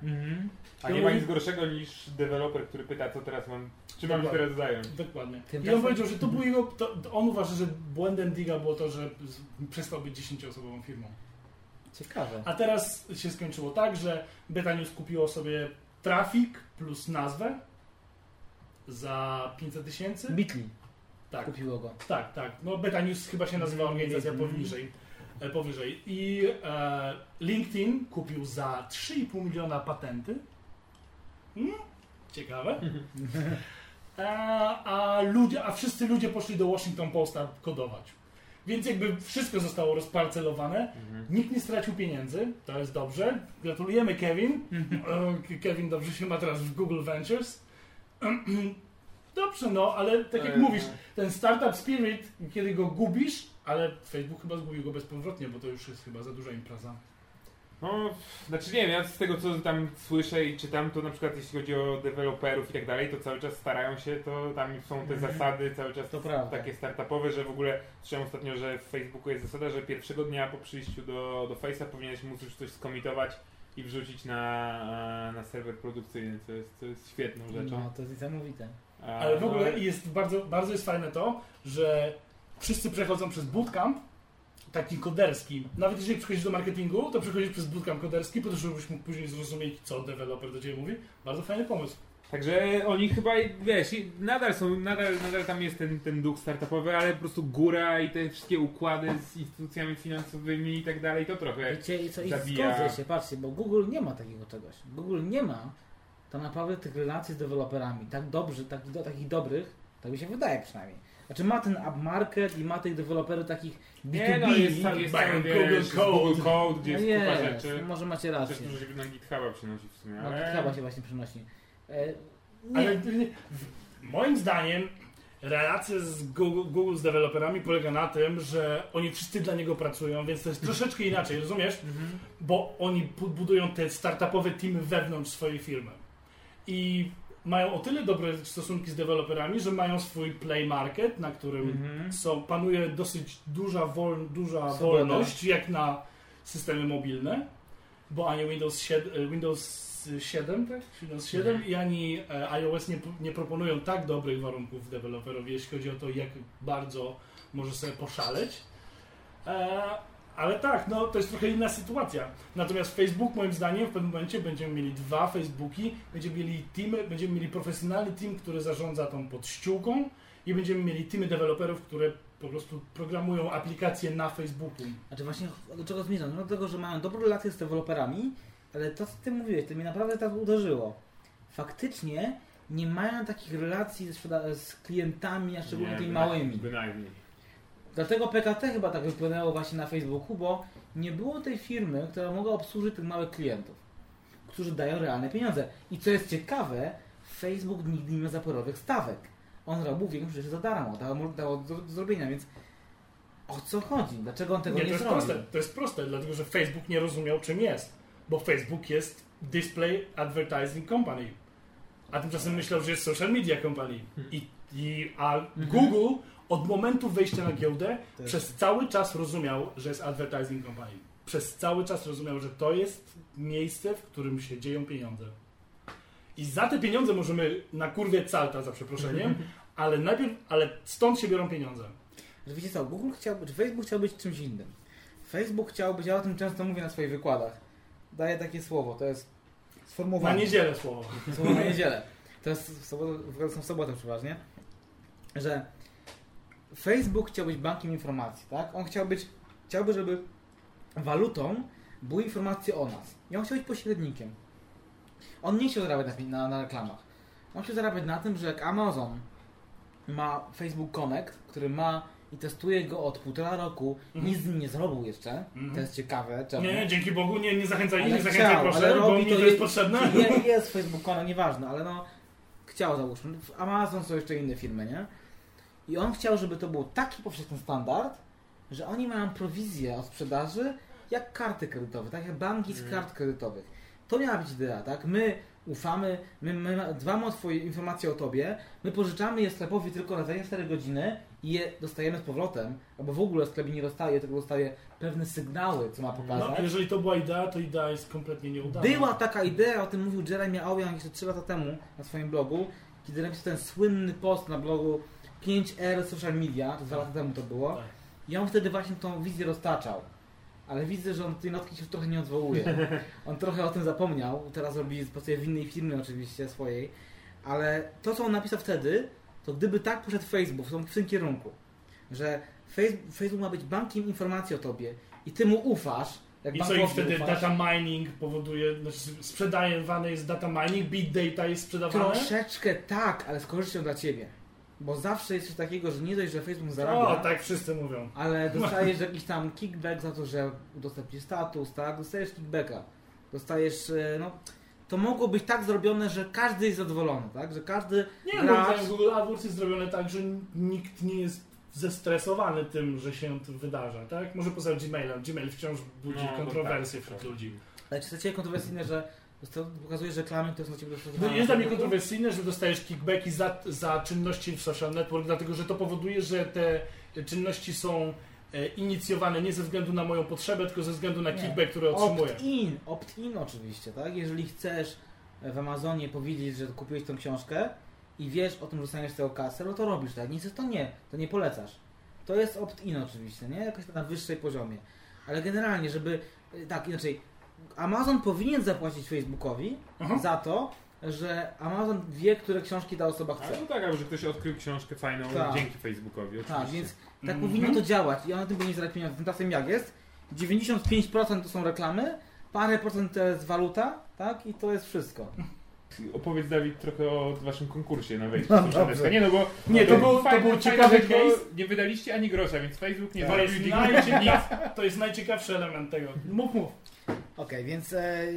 Mhm. A nie ma nic gorszego niż deweloper, który pyta, co teraz mam, czy mam się Dokładnie. teraz zająć. Dokładnie. I on Tymczasem- powiedział, że to był jego, to, to on uważa, że błędem Diga było to, że z- przestał być 10-osobową firmą. Ciekawe. A teraz się skończyło tak, że Beta News kupiło sobie trafik plus nazwę za 500 tysięcy. Bitly Tak. kupiło go. Tak, tak. No Beta News chyba się nazywa organizacja Mhm. poniżej, powyżej. I e, LinkedIn kupił za 3,5 miliona patenty. Hmm, ciekawe. A, a, ludzie, a wszyscy ludzie poszli do Washington Posta kodować. Więc jakby wszystko zostało rozparcelowane. Mhm. Nikt nie stracił pieniędzy, to jest dobrze. Gratulujemy Kevin. E, Kevin dobrze się ma teraz w Google Ventures. Dobrze, no, ale tak jak E, mówisz, ten startup spirit, kiedy go gubisz, ale Facebook chyba zgubił go bezpowrotnie, bo to już jest chyba za duża impreza. No, znaczy nie wiem, ja z tego co tam słyszę i czytam, to na przykład jeśli chodzi o deweloperów i tak dalej, to cały czas starają się, to tam są te Mhm. zasady cały czas takie startupowe, że w ogóle słyszałem ostatnio, że w Facebooku jest zasada, że pierwszego dnia po przyjściu do, do Face'a powinieneś móc już coś skomitować i wrzucić na, na serwer produkcyjny, co jest, co jest świetną rzeczą. No, to jest niesamowite. Ale w ogóle no, jest bardzo, bardzo jest fajne to, że wszyscy przechodzą przez bootcamp, taki koderski. Nawet jeżeli przychodzisz do marketingu, to przechodzisz przez bootcamp koderski, po to, żebyś mógł później zrozumieć, co deweloper do Ciebie mówi. Bardzo fajny pomysł. Także oni chyba, wiesz, i nadal są, nadal, nadal tam jest ten, ten duch startupowy, ale po prostu góra i te wszystkie układy z instytucjami finansowymi i tak dalej, to trochę... Wiecie, i co, i Zabija. zgodzę się, patrzcie, bo Google nie ma takiego czegoś. Google nie ma tak naprawdę tych relacji z deweloperami, tak dobrzy, tak, do, takich dobrych, tak mi się wydaje przynajmniej. Znaczy ma ten upmarket i ma tych deweloperów takich B2B. Nie no, jest, tam- jest Google wiesz, Code. Google Code, gdzie no jest kupa jest, rzeczy. może macie Też rację. dużo się na GitHuba przynosi w sumie, No, ale... chyba się właśnie przynosi. E, nie, Ale w- moim zdaniem relacja z Google, Google z deweloperami polega na tym, że oni wszyscy dla niego pracują, więc to jest troszeczkę inaczej, rozumiesz? Mhm. Bo oni budują te startupowe teamy wewnątrz swojej firmy. I mają o tyle dobre stosunki z deweloperami, że mają swój Play Market, na którym Mhm. są, panuje dosyć duża, wol, duża wolność, jak na systemy mobilne, bo ani Windows 7, Windows 7, tak? Windows 7 Mhm. i ani e, iOS nie, nie proponują tak dobrych warunków deweloperowi, jeśli chodzi o to, jak bardzo może sobie poszaleć. Ale tak, no to jest trochę inna sytuacja. Natomiast Facebook moim zdaniem w pewnym momencie będziemy mieli dwa Facebooki, będziemy mieli teamy, będziemy mieli profesjonalny team, który zarządza tą podściółką i będziemy mieli teamy deweloperów, które po prostu programują aplikacje na Facebooku. Znaczy właśnie do czego zmierzam? No do tego, że mają dobrą relację z deweloperami, ale to co ty mówiłeś, to mnie naprawdę tak uderzyło. Faktycznie nie mają takich relacji z klientami, a szczególnie Nie, tymi bynajmniej- małymi. Bynajmniej. Dlatego PKT chyba tak wypłynęło właśnie na Facebooku, bo nie było tej firmy, która mogła obsłużyć tych małych klientów, którzy dają realne pieniądze. I co jest ciekawe, Facebook nigdy nie miał zaporowych stawek. On robił większość rzeczy za darmo, dało, dało do, do zrobienia, więc o co chodzi? Dlaczego on tego Nie, nie, to jest zrobił? proste. To jest proste, dlatego że Facebook nie rozumiał czym jest. Bo Facebook jest Display Advertising Company. A tymczasem myślał, że jest Social Media Company. I, i, a Google od momentu wejścia na giełdę jest- przez cały czas rozumiał, że jest Advertising Company. Przez cały czas rozumiał, że to jest miejsce, w którym się dzieją pieniądze. I za te pieniądze możemy na kurwie calta, za przeproszeniem, ale najpierw, ale stąd się biorą pieniądze. Że wiecie co, Google chciał, czy Facebook chciał być czymś innym. Facebook chciał być, ja o tym często mówię na swoich wykładach. Daję takie słowo, to jest Na sformułowanie. niedzielę słowo. Słowo na niedzielę. To jest w sobotę, w są w sobotę przeważnie. Że Facebook chciał być bankiem informacji, tak? On chciał być, chciałby, żeby walutą były informacje o nas. I on chciał być pośrednikiem. On nie chciał zarabiać na, na, na reklamach. On chciał zarabiać na tym, że jak Amazon ma Facebook Connect, który ma i testuje go od półtora roku, Mhm. nic z nim nie zrobił jeszcze. Mhm. To jest ciekawe. Czemu? Nie, nie, dzięki Bogu, nie, nie zachęcaj Ale innych, zachęcaj chciał, proszę, ale bo mi to to jest je- potrzebne. Nie, jest Facebook Connect, nieważne, ale no chciał załóżmy. Amazon są jeszcze inne firmy, nie? I on chciał, żeby to był taki powszechny standard, że oni mają prowizję od sprzedaży jak karty kredytowe, tak jak banki z Mhm. kart kredytowych. To miała być idea, tak? My ufamy, my, my dbamy o Twoje informacje o Tobie, my pożyczamy je sklepowi tylko na 24 godziny i je dostajemy z powrotem, albo w ogóle sklep nie dostaje, tylko dostaje pewne sygnały, co ma No, pokazać. jeżeli to była idea, to idea jest kompletnie nieudana. Była taka idea, o tym mówił Jeremy Owen jeszcze 3 lata temu na swoim blogu, kiedy napisał ten słynny post na blogu 5R Social Media, to 2 lata temu to było. Tak. I on wtedy właśnie tą wizję roztaczał. Ale widzę, że on tej notki się trochę nie odwołuje. On trochę o tym zapomniał. Teraz robi, pracuje w innej firmie oczywiście swojej. Ale to, co on napisał wtedy, to gdyby tak poszedł Facebook w tym- kierunku, że Face- Facebook ma być bankiem informacji o tobie i ty mu ufasz, jak I co i wtedy ufasz, data mining powoduje, znaczy sprzedawane jest data mining, big data jest sprzedawane? Troszeczkę tak, ale z korzyścią dla ciebie. Bo zawsze jest coś takiego, że nie dość, że Facebook zarabia, O, tak wszyscy mówią. ale dostajesz jakiś tam kickback za to, że udostępnisz status, tak? Dostajesz kickbacka. Dostajesz, e, no... To mogło być tak zrobione, że każdy jest zadowolony, tak? Że każdy Nie, moim gracz... zdaniem Google AdWords jest zrobione tak, że nikt nie jest zestresowany tym, że się to wydarza, tak? Może poza Gmailem. Gmail wciąż budzi No, to kontrowersje tak, wśród tak. ludzi. Ale czy chcecie kontrowersyjne, że to pokazuje, że reklamy, które są ciebie No, dostosowane... jest dla mnie kontrowersyjne, że dostajesz kickbacki za, za czynności w social network, dlatego że to powoduje, że te czynności są e, inicjowane nie ze względu na moją potrzebę, tylko ze względu na Nie. kickback, który otrzymuję. Opt-in, opt-in oczywiście, tak? Jeżeli chcesz w Amazonie powiedzieć, że kupiłeś tą książkę i wiesz o tym, że dostaniesz tego kasę, no to robisz, tak? Chcesz, to nie, to nie polecasz. To jest opt-in oczywiście, nie? Jakoś na wyższej poziomie. Ale generalnie, żeby, tak, inaczej, Amazon powinien zapłacić Facebookowi Aha. za to, że Amazon wie, które książki ta osoba chce. Ale no tak, że ktoś odkrył książkę fajną Tak. dzięki Facebookowi. Oczywiście. Tak, więc tak Mhm. powinno to działać i on na tym powinien zarabiać pieniądze. Tymczasem jak jest? 95% to są reklamy, parę procent to jest waluta, tak? I to jest wszystko. Opowiedz Dawid trochę o waszym konkursie na wejście. No. Nie no bo Nie, to był- to fajny- był fajna ciekawy rzecz, bo case. Nie wydaliście ani grosza, więc Facebook nie To zarobił jest, najcieka- to jest najciekawszy element tego. Mów, mów. Okej, więc e, e,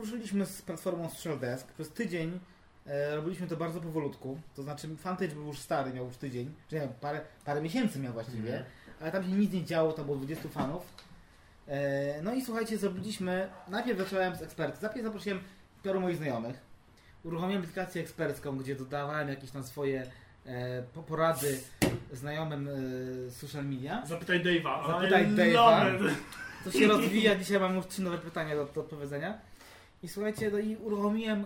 ruszyliśmy z platformą Social Desk. Przez tydzień e, robiliśmy to bardzo powolutku. To znaczy fanpage był już stary, miał już tydzień, czy nie, parę, parę miesięcy miał właściwie, Mhm. ale tam się nic nie działo, to było 20 fanów. E, no i słuchajcie, zrobiliśmy, najpierw zacząłem z eksperty, najpierw zaprosiłem paru moich znajomych. uruchomiłem aplikację ekspercką, gdzie dodawałem jakieś tam swoje e, po- porady znajomym e, z social media. Zapytaj Dave'a. Zapytaj Dave'a. To się rozwija, dzisiaj mam już trzy nowe pytania do, do odpowiedzenia. I słuchajcie, no i uruchomiłem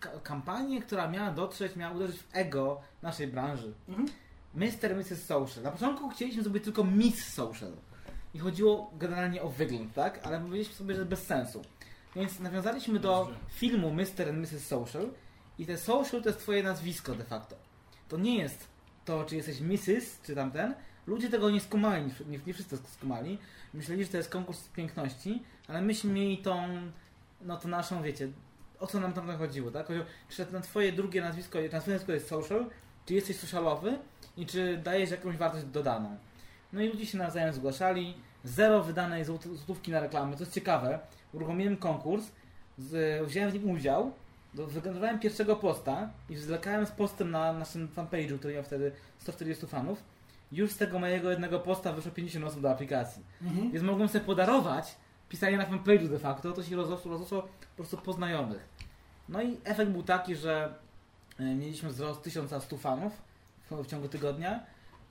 ka- kampanię, która miała dotrzeć, miała uderzyć w ego naszej branży. Mhm. Mr. Mrs. Social. Na początku chcieliśmy zrobić tylko Miss Social. I chodziło generalnie o wygląd, tak? Ale powiedzieliśmy sobie, że bez sensu. Więc nawiązaliśmy do filmu Mr. and Mrs. Social i te social to jest twoje nazwisko de facto. To nie jest to, czy jesteś Mrs. czy tamten. Ludzie tego nie skumali, nie, nie wszyscy skumali. Myśleli, że to jest konkurs piękności, ale myśmy mieli tą, no to naszą, wiecie, o co nam tam chodziło, tak? Chodziło, czy na twoje drugie nazwisko, na twoje nazwisko jest social, czy jesteś socialowy i czy dajesz jakąś wartość dodaną. No i ludzie się nawzajem zgłaszali, zero wydanej złot- złotówki na reklamę, to jest ciekawe. Uruchomiłem konkurs, z, wziąłem w nim udział, wygenerowałem pierwszego posta i zlekałem z postem na naszym fanpage'u, który miał wtedy 140 fanów. Już z tego mojego jednego posta wyszło 50 osób do aplikacji. Mhm. Więc mogłem sobie podarować pisanie na fanpage'u de facto, to się rozrosło, rozrosło po prostu po znajomych. No i efekt był taki, że e, mieliśmy wzrost 1100 fanów w, ciągu tygodnia,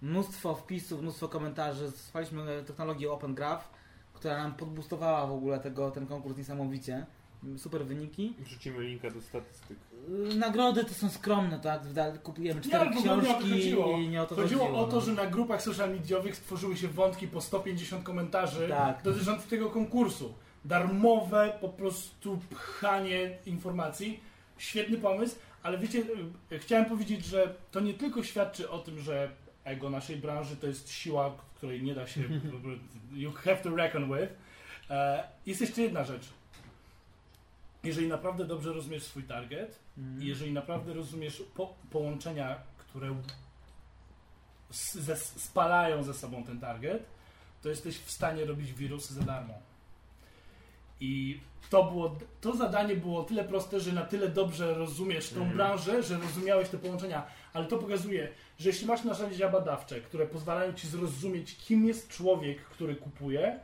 mnóstwo wpisów, mnóstwo komentarzy, stworzyliśmy technologię Open Graph, która nam podboostowała w ogóle tego, ten konkurs niesamowicie. Super wyniki. Wrzucimy linka do statystyk. Y, Nagrody to są skromne, tak? Kupujemy cztery Nie, nie książki chodziło. i nie o to Chodziło chodziło. o to, no. że na grupach social mediowych stworzyły się wątki po 150 komentarzy Tak. dotyczących tego konkursu. Darmowe po prostu pchanie informacji. Świetny pomysł, ale wiecie, y, chciałem powiedzieć, że to nie tylko świadczy o tym, że ego naszej branży to jest siła, której nie da się. you have to reckon with. E, Jest jeszcze jedna rzecz. Jeżeli naprawdę dobrze rozumiesz swój target, Mhm. i jeżeli naprawdę rozumiesz po, połączenia, które s- ze, spalają ze sobą ten target, to jesteś w stanie robić wirusy za darmo. I to, było, to zadanie było tyle proste, że na tyle dobrze rozumiesz tą Mhm. branżę, że rozumiałeś te połączenia, ale to pokazuje, że jeśli masz narzędzia badawcze, które pozwalają ci zrozumieć, kim jest człowiek, który kupuje,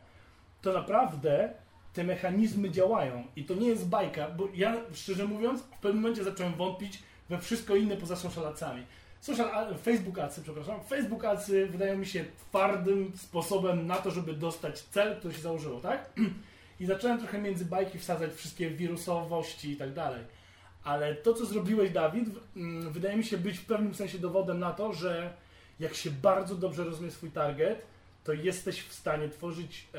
to naprawdę te mechanizmy działają. I to nie jest bajka, bo ja szczerze mówiąc, w pewnym momencie zacząłem wątpić we wszystko inne poza social adsami. Social, Facebook adsy, przepraszam. Facebook adsy wydają mi się twardym sposobem na to, żeby dostać cel, który się założyło, tak? I zacząłem trochę między bajki wsadzać wszystkie wirusowości i tak dalej. Ale to, co zrobiłeś, Dawid, mm, wydaje mi się być w pewnym sensie dowodem na to, że jak się bardzo dobrze rozumie swój target, to jesteś w stanie tworzyć e,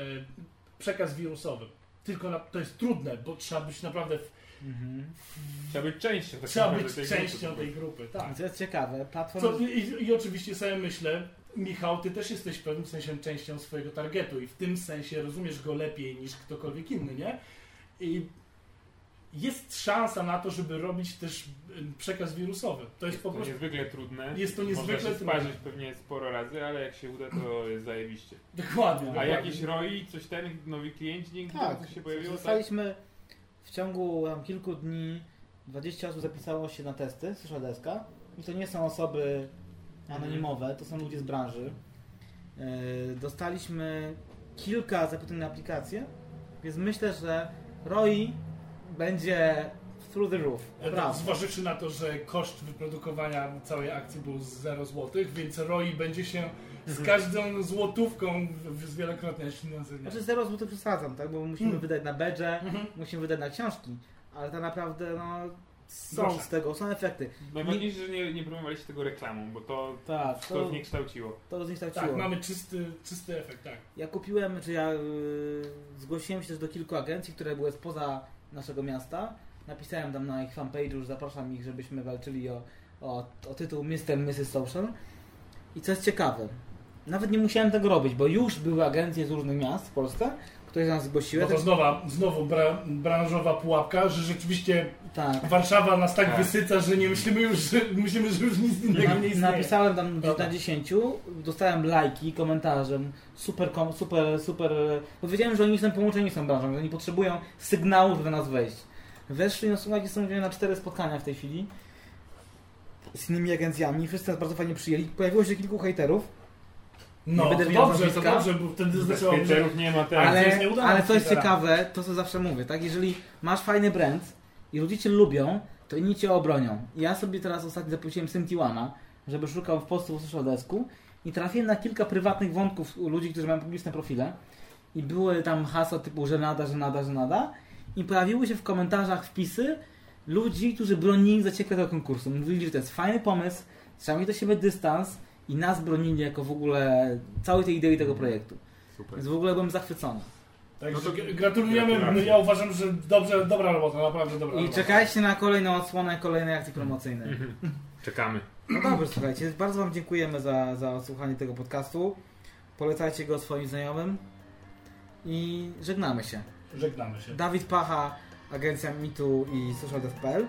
przekaz wirusowy. Tylko na, to jest trudne, bo trzeba być naprawdę. W, Mhm. Trzeba być częścią. tak trzeba być tej częścią grupy. tej grupy, tak. Co jest ciekawe, platforma... Co, i, I oczywiście sobie myślę, Michał, ty też jesteś w pewnym sensie częścią swojego targetu i w tym sensie rozumiesz go lepiej niż ktokolwiek inny, nie? I jest szansa na to, żeby robić też przekaz wirusowy. To jest Jest po to prostu. niezwykle trudne. Jest to niezwykle Można się trudne. pewnie sporo razy, ale jak się uda, to jest zajebiście. Dokładnie. A dokładnie. jakiś ROI, coś ten, nowi klienci dzięki Tak, temu, co się pojawiło? Tak? zostaliśmy w ciągu tam, kilku dni 20 osób zapisało się na testy Social Deska i to nie są osoby anonimowe, to są ludzie z branży. Yy, Dostaliśmy kilka zapytań na aplikację, więc myślę, że ROI będzie through the roof. E, Naprawdę. Zważywszy na to, że koszt wyprodukowania całej akcji był 0 zł, więc ROI będzie się z Mhm. każdą złotówką zwielokrotniać. Znaczy 0 zł przesadzam, tak? bo musimy Hmm. wydać na bedże, Mhm. musimy wydać na książki, ale tak naprawdę no, są Proszę. z tego, są efekty. Najważniejsze, że nie, nie promowaliście tego reklamą, bo to, Tak, to to, zniekształciło. to zniekształciło. Tak, mamy czysty, czysty efekt, tak. Ja kupiłem, czy ja y, zgłosiłem się też do kilku agencji, które były spoza naszego miasta. Napisałem tam na ich fanpage'u, że zapraszam ich, żebyśmy walczyli o, o, o tytuł Mr. Mrs. Social. I co jest ciekawe, nawet nie musiałem tego robić, bo już były agencje z różnych miast w Polsce, nas zgłosiły. No to Też- znowu, znowu bra, branżowa pułapka, że rzeczywiście tak. Warszawa nas tak, Tak. wysyca, że nie myślimy już, że, myślimy, że już nic innego Na, nie istnieje. napisałem tam Prawda. na 10, dostałem lajki, komentarzem, super, kom, super, super. Bo wiedziałem, że oni są połączeni z tą branżą, że oni potrzebują sygnału, żeby do nas wejść. Weszli, no słuchajcie, są na cztery spotkania w tej chwili z innymi agencjami, wszyscy nas bardzo fajnie przyjęli. Pojawiło się kilku hejterów, No, nie będę to dobrze, to dobrze, bo wtedy hejterów nie ma Tak, teraz. to ale, jest nieudane ale co jest ciekawe, to co zawsze mówię, tak? Jeżeli masz fajny brand i ludzie cię lubią, to inni cię obronią. Ja sobie teraz ostatnio zaprosiłem Sentiłana, żeby szukał w postów o social desku i trafiłem na kilka prywatnych wątków u ludzi, którzy mają publiczne profile i były tam hasła typu żenada, żenada, żenada i pojawiły się w komentarzach wpisy ludzi, którzy bronili zaciekle tego konkursu. Mówili, że to jest fajny pomysł, trzeba mieć do siebie dystans i nas bronili jako w ogóle całej tej idei tego projektu. Super. Więc w ogóle byłem zachwycony. Także No to gratulujemy. Ja uważam, że dobrze, dobra robota, naprawdę dobra I robota. czekajcie na kolejną odsłonę, kolejnej akcji promocyjnej. Mhm. Czekamy. No dobrze, słuchajcie, bardzo Wam dziękujemy za, za słuchanie tego podcastu. Polecajcie go swoim znajomym i żegnamy się. Żegnamy się. Dawid Pacha, agencja Mitu i socialdesk.pl.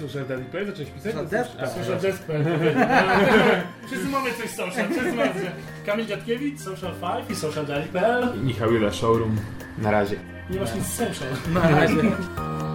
Słyszę, Daddy Play, zacząłeś pisać? Social? A, Social Desk. Wszyscy mamy coś social. Wszyscy mamy. Kamil Dziadkiewicz, Social 5 i Social Daily.pl. Michał Jula Showroom. Na razie. Nie masz nic z social. Na razie.